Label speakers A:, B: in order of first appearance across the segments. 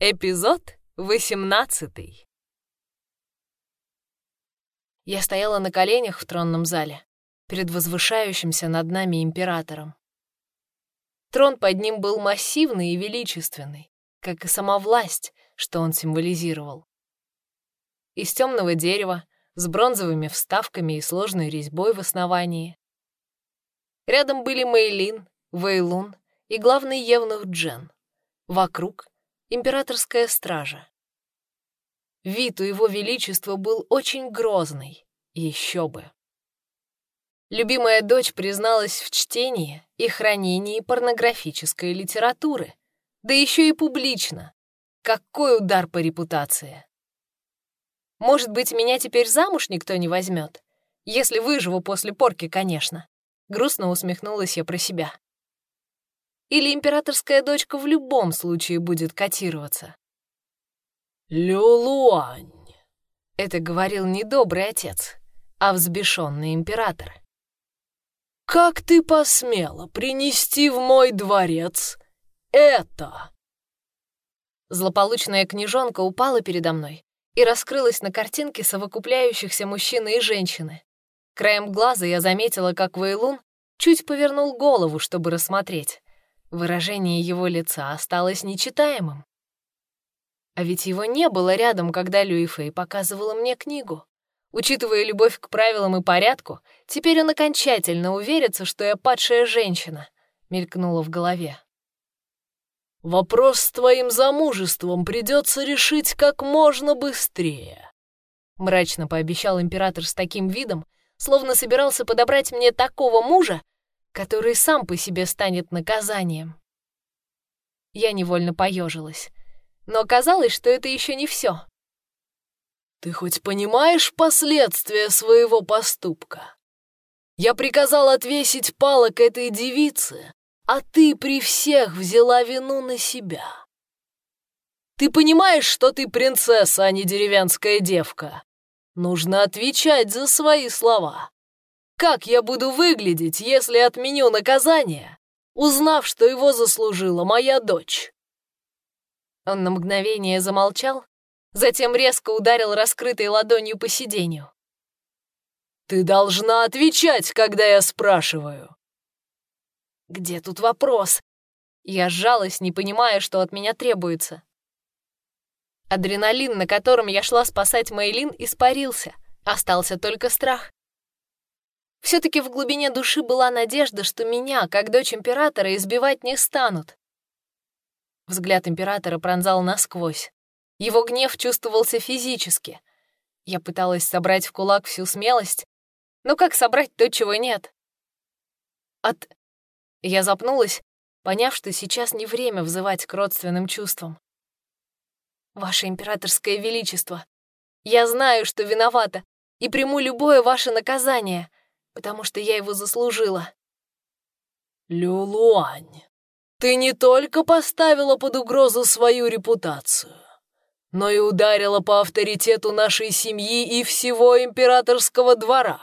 A: Эпизод 18 Я стояла на коленях в тронном зале, перед возвышающимся над нами императором. Трон под ним был массивный и величественный, как и сама власть, что он символизировал. Из темного дерева, с бронзовыми вставками и сложной резьбой в основании. Рядом были Мейлин, Вейлун и главный евнух Джен. Вокруг — императорская стража. Вид у его величества был очень грозный, еще бы. Любимая дочь призналась в чтении и хранении порнографической литературы, да еще и публично. Какой удар по репутации! Может быть, меня теперь замуж никто не возьмет? Если выживу после порки, конечно. Грустно усмехнулась я про себя. Или императорская дочка в любом случае будет котироваться?
B: «Люлуань!»
A: — это говорил не добрый отец, а взбешенный император.
B: «Как ты посмела принести в мой дворец это?»
A: Злополучная княжонка упала передо мной, и раскрылась на картинке совокупляющихся мужчины и женщины. Краем глаза я заметила, как Вейлун чуть повернул голову, чтобы рассмотреть. Выражение его лица осталось нечитаемым. А ведь его не было рядом, когда Люи Фэй показывала мне книгу. Учитывая любовь к правилам и порядку, теперь он окончательно уверится, что я падшая женщина, мелькнула в голове.
B: Вопрос с твоим замужеством придется решить как можно быстрее.
A: Мрачно пообещал император с таким видом, словно собирался подобрать мне такого мужа, который сам по себе станет наказанием. Я невольно поежилась, но оказалось, что это еще не все.
B: Ты хоть понимаешь последствия своего поступка? Я приказал отвесить палок этой девице, а ты при всех взяла вину на себя. Ты понимаешь, что ты принцесса, а не деревенская девка? Нужно отвечать за свои слова. Как я буду выглядеть, если отменю наказание, узнав, что его заслужила моя дочь?»
A: Он на мгновение замолчал, затем резко ударил раскрытой ладонью по сиденью.
B: «Ты должна отвечать, когда я спрашиваю.
A: Где тут вопрос? Я сжалась, не понимая, что от меня требуется. Адреналин, на котором я шла спасать Мейлин, испарился. Остался только страх. Все-таки в глубине души была надежда, что меня, как дочь императора, избивать не станут. Взгляд императора пронзал насквозь. Его гнев чувствовался физически. Я пыталась собрать в кулак всю смелость, но как собрать то, чего нет? От я запнулась, поняв, что сейчас не время взывать к родственным чувствам. «Ваше императорское величество, я знаю, что виновата, и приму любое ваше наказание, потому что я его заслужила».
B: «Люлуань, ты не только поставила под угрозу свою репутацию, но и ударила по авторитету нашей семьи и всего императорского двора»,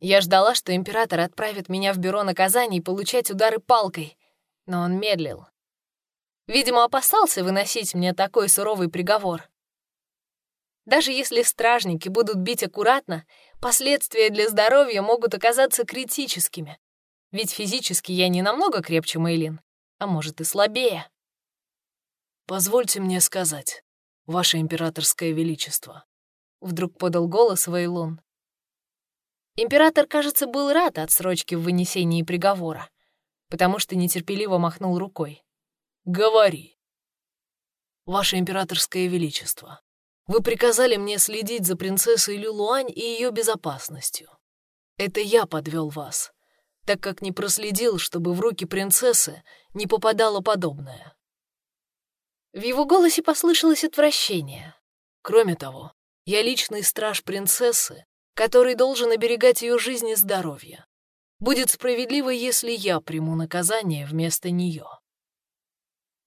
A: я ждала, что император отправит меня в бюро наказаний получать удары палкой, но он медлил. Видимо, опасался выносить мне такой суровый приговор. Даже если стражники будут бить аккуратно, последствия для здоровья могут оказаться критическими. Ведь физически я не намного крепче Мейлин, а может и слабее.
B: «Позвольте мне сказать, Ваше Императорское Величество», — вдруг подал голос Вейлун.
A: Император, кажется, был рад отсрочке в вынесении приговора, потому что нетерпеливо махнул рукой.
B: «Говори». «Ваше императорское величество, вы приказали мне следить за принцессой Люлуань и ее безопасностью. Это я подвел вас, так как не проследил, чтобы в руки принцессы не попадало подобное».
A: В его голосе послышалось отвращение.
B: Кроме того, я личный страж принцессы который должен оберегать ее жизнь и здоровье. Будет справедливо, если я приму наказание вместо нее.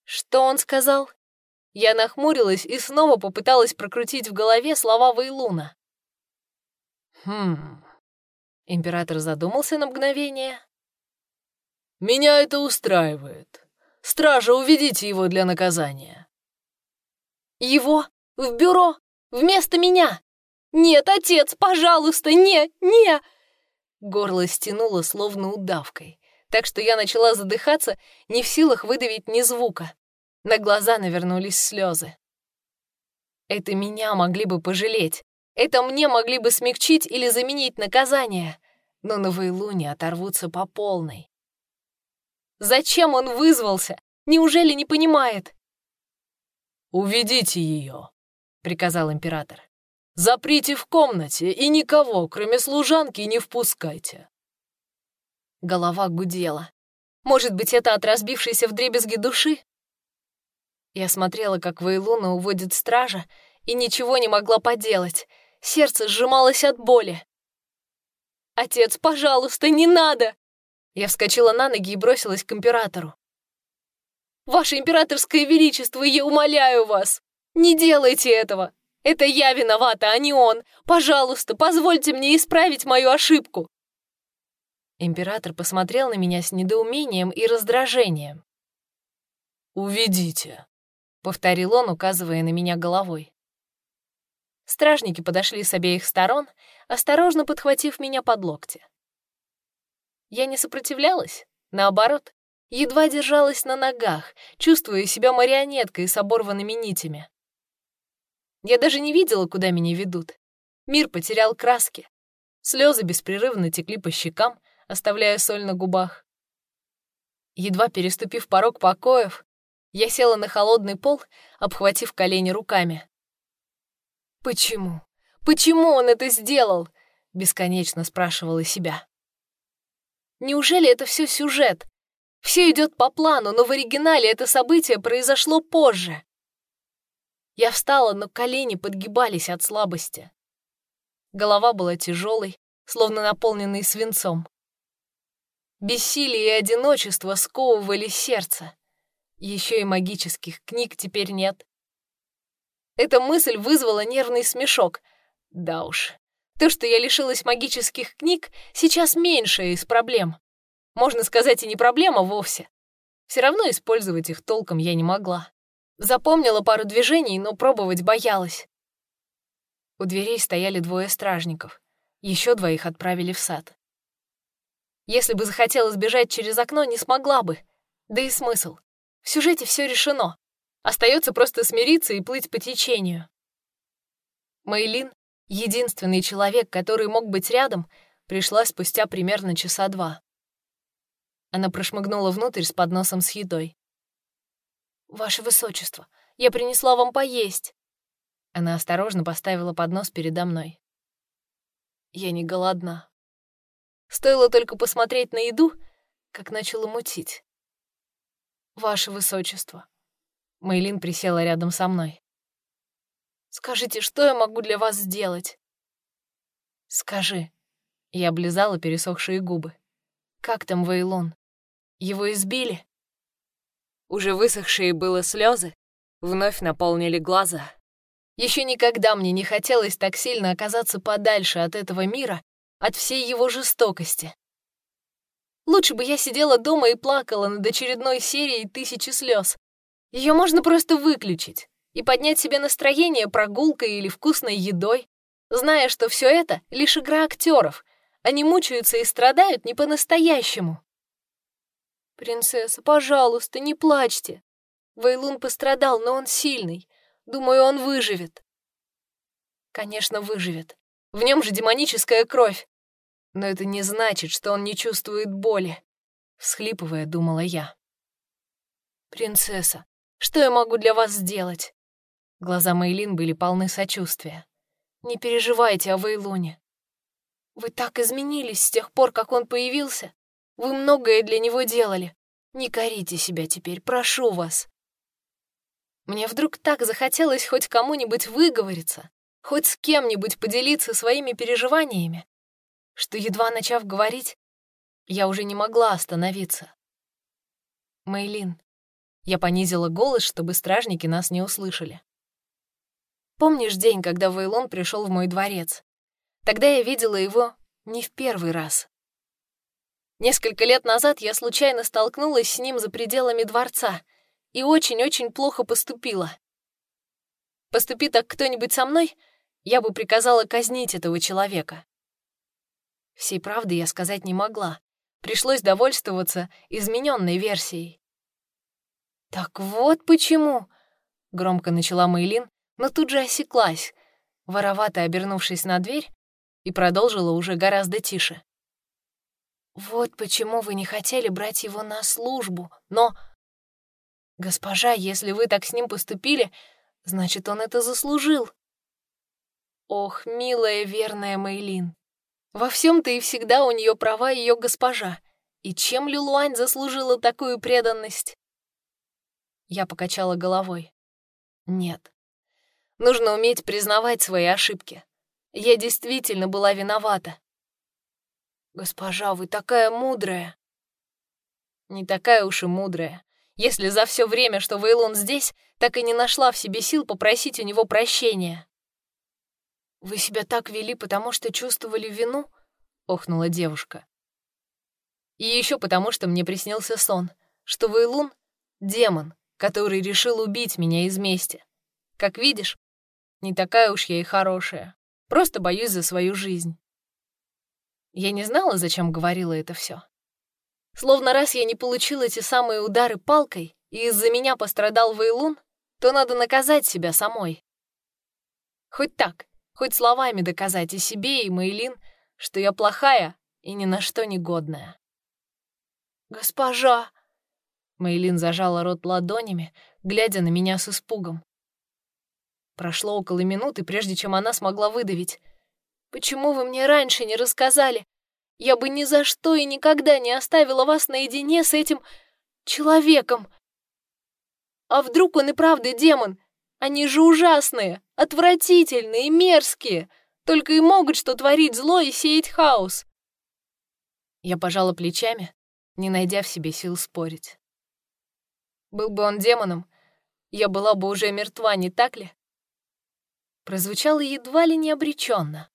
A: Что он сказал? Я нахмурилась и снова попыталась прокрутить в голове слова Вейлуна.
B: Хм.
A: Император задумался на мгновение.
B: Меня это устраивает. Стража, уведите его для наказания.
A: Его? В бюро? Вместо меня? Нет, отец, пожалуйста, не, не!» Горло стянуло словно удавкой, так что я начала задыхаться, не в силах выдавить ни звука. На глаза навернулись слезы. Это меня могли бы пожалеть. Это мне могли бы смягчить или заменить наказание. Но на Вейлуне оторвутся по полной. Зачем он вызвался? Неужели не понимает?
B: «Уведите ее», — приказал император. «Заприте в комнате и никого, кроме служанки, не впускайте».
A: Голова гудела. Может быть, это от разбившейся вдребезги души? Я смотрела, как Вейлуна уводит стража, и ничего не могла поделать. Сердце сжималось от боли. «Отец, пожалуйста, не надо!» Я вскочила на ноги и бросилась к императору. «Ваше императорское величество, я умоляю вас! Не делайте этого! Это я виновата, а не он! Пожалуйста, позвольте мне исправить мою ошибку!» Император посмотрел на меня с недоумением и раздражением.
B: «Уведите», —
A: повторил он, указывая на меня головой. Стражники подошли с обеих сторон, осторожно подхватив меня под локти. Я не сопротивлялась, наоборот, едва держалась на ногах, чувствуя себя марионеткой с оборванными нитями. Я даже не видела, куда меня ведут. Мир потерял краски. Слезы беспрерывно текли по щекам, оставляя соль на губах. Едва переступив порог покоев, я села на холодный пол, обхватив колени руками. «Почему? Почему он это сделал?» — бесконечно спрашивала себя. Неужели это все сюжет? Все идет по плану, но в оригинале это событие произошло позже. Я встала, но колени подгибались от слабости. Голова была тяжелой, словно наполненной свинцом. Бессилие и одиночество сковывали сердце. Еще и магических книг теперь нет. Эта мысль вызвала нервный смешок. Да уж, то, что я лишилась магических книг, сейчас меньшая из проблем. Можно сказать, и не проблема вовсе. Все равно использовать их толком я не могла. Запомнила пару движений, но пробовать боялась. У дверей стояли двое стражников. Еще двоих отправили в сад. Если бы захотела сбежать через окно, не смогла бы. Да и смысл. В сюжете все решено. Остается просто смириться и плыть по течению. Мейлин единственный человек, который мог быть рядом, пришла спустя примерно часа два. Она прошмыгнула внутрь с подносом с едой. «Ваше Высочество, я принесла вам поесть!» Она осторожно поставила поднос передо мной. Я не голодна. Стоило только посмотреть на еду, как начала мутить. «Ваше Высочество!» Мейлин присела рядом со мной. Скажите, что я могу для вас сделать?» «Скажи». Я облизала пересохшие губы. «Как там Вейлон? Его избили?» Уже высохшие было слезы вновь наполнили глаза. Еще никогда мне не хотелось так сильно оказаться подальше от этого мира, от всей его жестокости. Лучше бы я сидела дома и плакала над очередной серией тысячи слез. Ее можно просто выключить и поднять себе настроение прогулкой или вкусной едой, зная, что все это — лишь игра актеров, они мучаются и страдают не по-настоящему. «Принцесса, пожалуйста, не плачьте. Вейлун пострадал, но он сильный. Думаю, он выживет». Конечно, выживет. В нем же демоническая кровь. Но это не значит, что он не чувствует боли. Всхлипывая, думала я. «Принцесса, что я могу для вас сделать?» Глаза Мейлин были полны сочувствия. «Не переживайте о Вейлоне. Вы так изменились с тех пор, как он появился. Вы многое для него делали. Не корите себя теперь, прошу вас». Мне вдруг так захотелось хоть кому-нибудь выговориться, хоть с кем-нибудь поделиться своими переживаниями, что, едва начав говорить, я уже не могла остановиться. Мейлин, я понизила голос, чтобы стражники нас не услышали. Помнишь день, когда Вейлон пришел в мой дворец? Тогда я видела его не в первый раз. Несколько лет назад я случайно столкнулась с ним за пределами дворца и очень-очень плохо поступила. Поступи так кто-нибудь со мной, я бы приказала казнить этого человека. Всей правды я сказать не могла. Пришлось довольствоваться измененной версией. «Так вот почему!» — громко начала Мейлин, но тут же осеклась, воровато обернувшись на дверь, и продолжила уже гораздо тише. «Вот почему вы не хотели брать его на службу, но...» «Госпожа, если вы так с ним поступили, значит, он это заслужил». «Ох, милая верная Мейлин, во всем то и всегда у нее права ее госпожа. И чем Люлуань заслужила такую преданность?» Я покачала головой. «Нет, Нужно уметь признавать свои ошибки. Я действительно была виновата. Госпожа, вы такая мудрая. Не такая уж и мудрая. Если за все время, что Вейлон здесь, так и не нашла в себе сил попросить у него прощения. Вы себя так вели, потому что чувствовали вину? Охнула девушка. И еще потому, что мне приснился сон, что Вейлун — демон, который решил убить меня из мести. Как видишь, не такая уж я и хорошая. Просто боюсь за свою жизнь. Я не знала, зачем говорила это все. Словно раз я не получила эти самые удары палкой, и из-за меня пострадал Вейлун, то надо наказать себя самой. Хоть так, хоть словами доказать и себе, и Мейлин, что я плохая и ни на что не годная. «Госпожа!» Мейлин зажала рот ладонями, глядя на меня с испугом. Прошло около минуты, прежде чем она смогла выдавить. «Почему вы мне раньше не рассказали? Я бы ни за что и никогда не оставила вас наедине с этим человеком. А вдруг он и правда демон? Они же ужасные, отвратительные, мерзкие, только и могут что творить зло и сеять хаос». Я пожала плечами, не найдя в себе сил спорить. Был бы он демоном, я была бы уже мертва, не так ли? прозвучало едва ли не обреченно.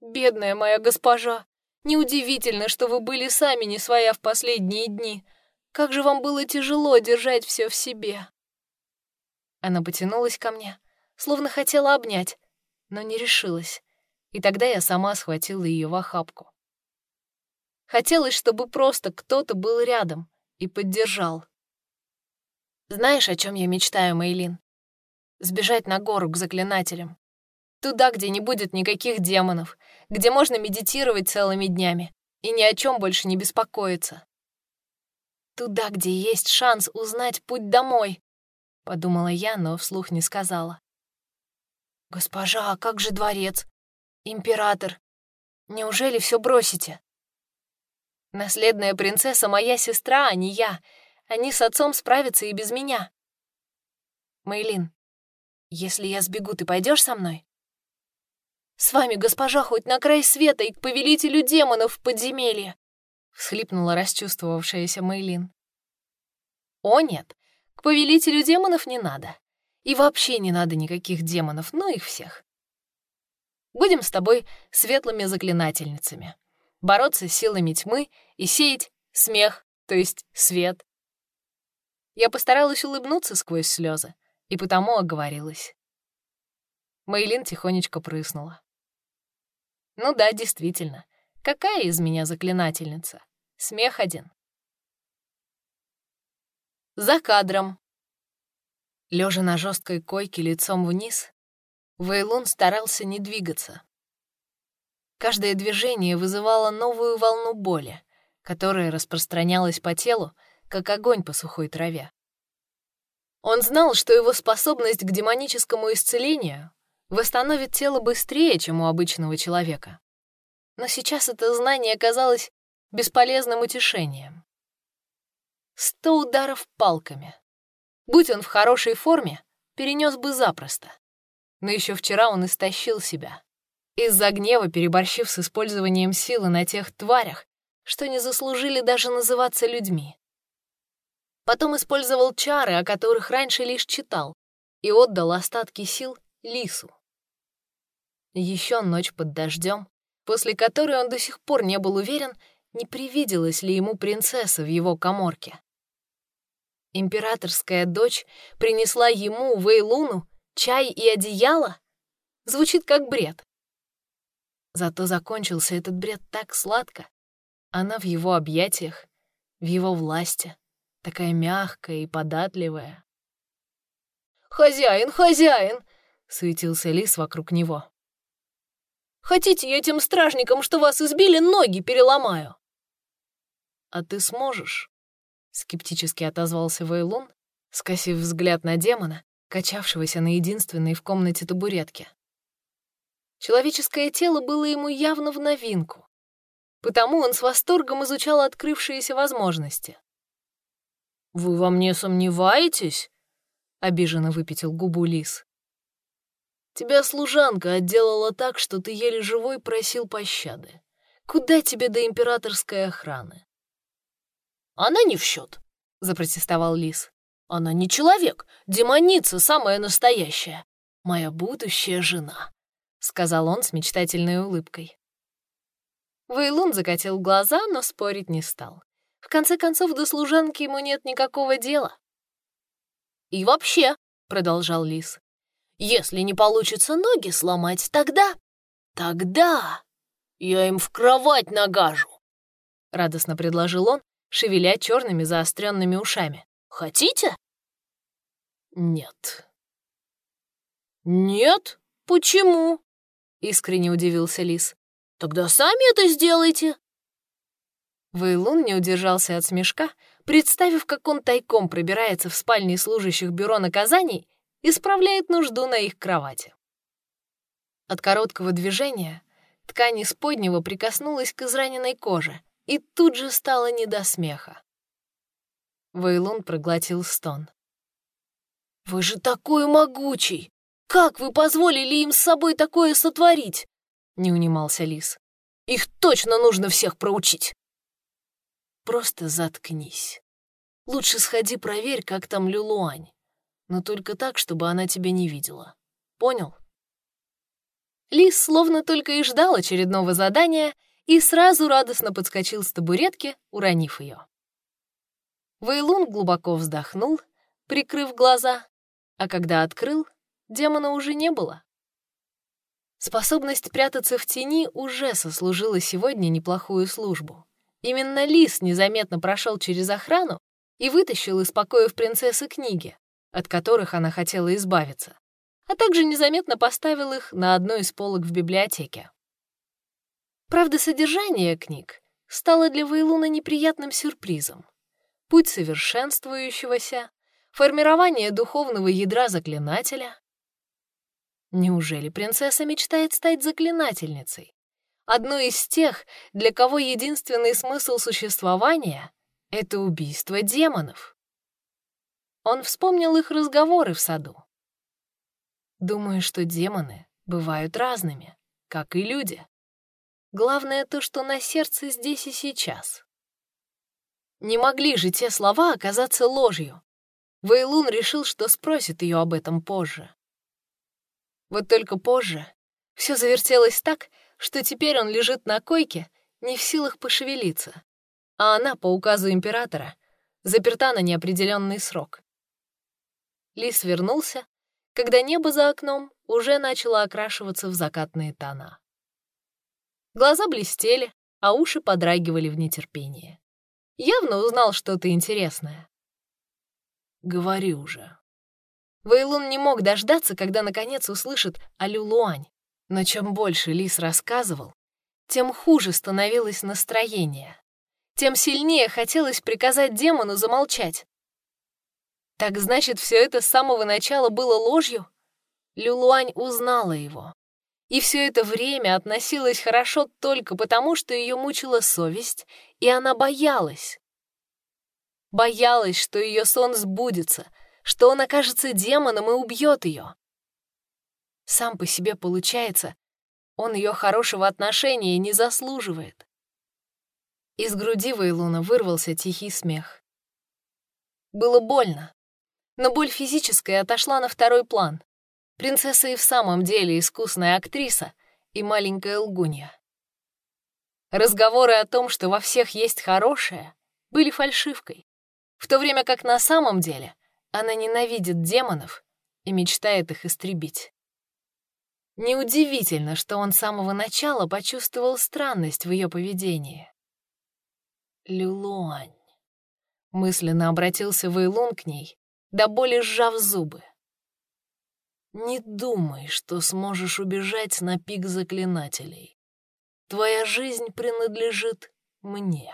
A: «Бедная моя госпожа, неудивительно, что вы были сами не своя в последние дни. Как же вам было тяжело держать все в себе!» Она потянулась ко мне, словно хотела обнять, но не решилась, и тогда я сама схватила ее в охапку. Хотелось, чтобы просто кто-то был рядом и поддержал. Знаешь, о чем я мечтаю, Мейлин? сбежать на гору к заклинателям. Туда, где не будет никаких демонов, где можно медитировать целыми днями и ни о чем больше не беспокоиться. Туда, где есть шанс узнать путь домой, подумала я, но вслух не сказала. Госпожа, а как же дворец? Император? Неужели все бросите? Наследная принцесса моя сестра, а не я. Они с отцом справятся и без меня. Мейлин, если я сбегу, ты пойдешь со мной? С вами, госпожа, хоть на край света и к повелителю демонов в подземелье, всхлипнула расчувствовавшаяся Мейлин. О нет, к повелителю демонов не надо. И вообще не надо никаких демонов, ну их всех. Будем с тобой светлыми заклинательницами. Бороться с силами тьмы и сеять смех, то есть свет. Я постаралась улыбнуться сквозь слезы, и потому оговорилась. Мейлин тихонечко прыснула. Ну да, действительно, какая из меня заклинательница? Смех один. За кадром. Лежа на жесткой койке лицом вниз, Вейлун старался не двигаться. Каждое движение вызывало новую волну боли, которая распространялась по телу, как огонь по сухой траве. Он знал, что его способность к демоническому исцелению восстановит тело быстрее, чем у обычного человека. Но сейчас это знание казалось бесполезным утешением. Сто ударов палками. Будь он в хорошей форме, перенес бы запросто. Но еще вчера он истощил себя, из-за гнева переборщив с использованием силы на тех тварях, что не заслужили даже называться людьми. Потом использовал чары, о которых раньше лишь читал, и отдал остатки сил лису. Еще ночь под дождем, после которой он до сих пор не был уверен, не привиделась ли ему принцесса в его коморке. Императорская дочь принесла ему, Вейлуну, Чай и одеяло? Звучит как бред. Зато закончился этот бред так сладко. Она в его объятиях, в его власти, такая мягкая и податливая. «Хозяин, хозяин!» — суетился лис вокруг него. «Хотите, я тем стражникам, что вас избили, ноги переломаю?» «А ты сможешь?» — скептически отозвался Вейлун, скосив взгляд на демона, качавшегося на единственной в комнате табуретке. Человеческое тело было ему явно в новинку, потому он с восторгом изучал открывшиеся возможности. «Вы во мне сомневаетесь?» — обиженно выпятил губу лис. «Тебя служанка отделала так, что ты еле живой просил пощады. Куда тебе до императорской охраны?» «Она не в счет», — запротестовал лис. «Она не человек, демоница самая настоящая. Моя будущая жена», — сказал он с мечтательной улыбкой. Вейлун закатил глаза, но спорить не стал. В конце концов, до служанки ему нет никакого дела. «И вообще», — продолжал лис, — «если не получится ноги сломать, тогда... тогда я им в кровать нагажу», — радостно предложил он, шевеля черными заостренными ушами. «Хотите?» «Нет». «Нет? Почему?» — искренне удивился лис. «Тогда сами это сделайте». Вейлун не удержался от смешка, представив, как он тайком пробирается в спальни служащих бюро наказаний и справляет нужду на их кровати. От короткого движения ткань исподнего прикоснулась к израненной коже, и тут же стало не до смеха. Вейлун проглотил стон. «Вы же такой могучий! Как вы позволили им с собой такое сотворить?» — не унимался Лис. «Их точно нужно всех проучить!» Просто заткнись. Лучше сходи проверь, как там Люлуань. Но только так, чтобы она тебя не видела. Понял? Лис словно только и ждал очередного задания и сразу радостно подскочил с табуретки, уронив ее. Вейлун глубоко вздохнул, прикрыв глаза, а когда открыл, демона уже не было. Способность прятаться в тени уже сослужила сегодня неплохую службу. Именно Лис незаметно прошел через охрану и вытащил из покоев принцессы книги, от которых она хотела избавиться, а также незаметно поставил их на одну из полок в библиотеке. Правда, содержание книг стало для Вейлуна неприятным сюрпризом. Путь совершенствующегося, формирование духовного ядра заклинателя. Неужели принцесса мечтает стать заклинательницей? одной из тех, для кого единственный смысл существования — это убийство демонов. Он вспомнил их разговоры в саду. Думаю, что демоны бывают разными, как и люди. Главное то, что на сердце здесь и сейчас. Не могли же те слова оказаться ложью. Вейлун решил, что спросит ее об этом позже. Вот только позже все завертелось так, что теперь он лежит на койке, не в силах пошевелиться, а она, по указу императора, заперта на неопределенный срок. Лис вернулся, когда небо за окном уже начало окрашиваться в закатные тона. Глаза блестели, а уши подрагивали в нетерпении. Явно узнал что-то интересное. «Говори уже». Вейлун не мог дождаться, когда наконец услышит Алю Луань, но чем больше Лис рассказывал, тем хуже становилось настроение, тем сильнее хотелось приказать демону замолчать. Так значит, все это с самого начала было ложью? Люлуань узнала его. И все это время относилась хорошо только потому, что ее мучила совесть, и она боялась. Боялась, что ее сон сбудется, что он окажется демоном и убьет ее. Сам по себе получается, он ее хорошего отношения не заслуживает. Из груди Вейлуна вырвался тихий смех. Было больно, но боль физическая отошла на второй план. Принцесса и в самом деле искусная актриса и маленькая лгунья. Разговоры о том, что во всех есть хорошее, были фальшивкой, в то время как на самом деле она ненавидит демонов и мечтает их истребить. Неудивительно, что он с самого начала почувствовал странность в ее поведении. «Люлуань», — мысленно обратился Вейлун к ней, до боли сжав зубы. «Не думай, что сможешь убежать на пик заклинателей. Твоя жизнь принадлежит мне».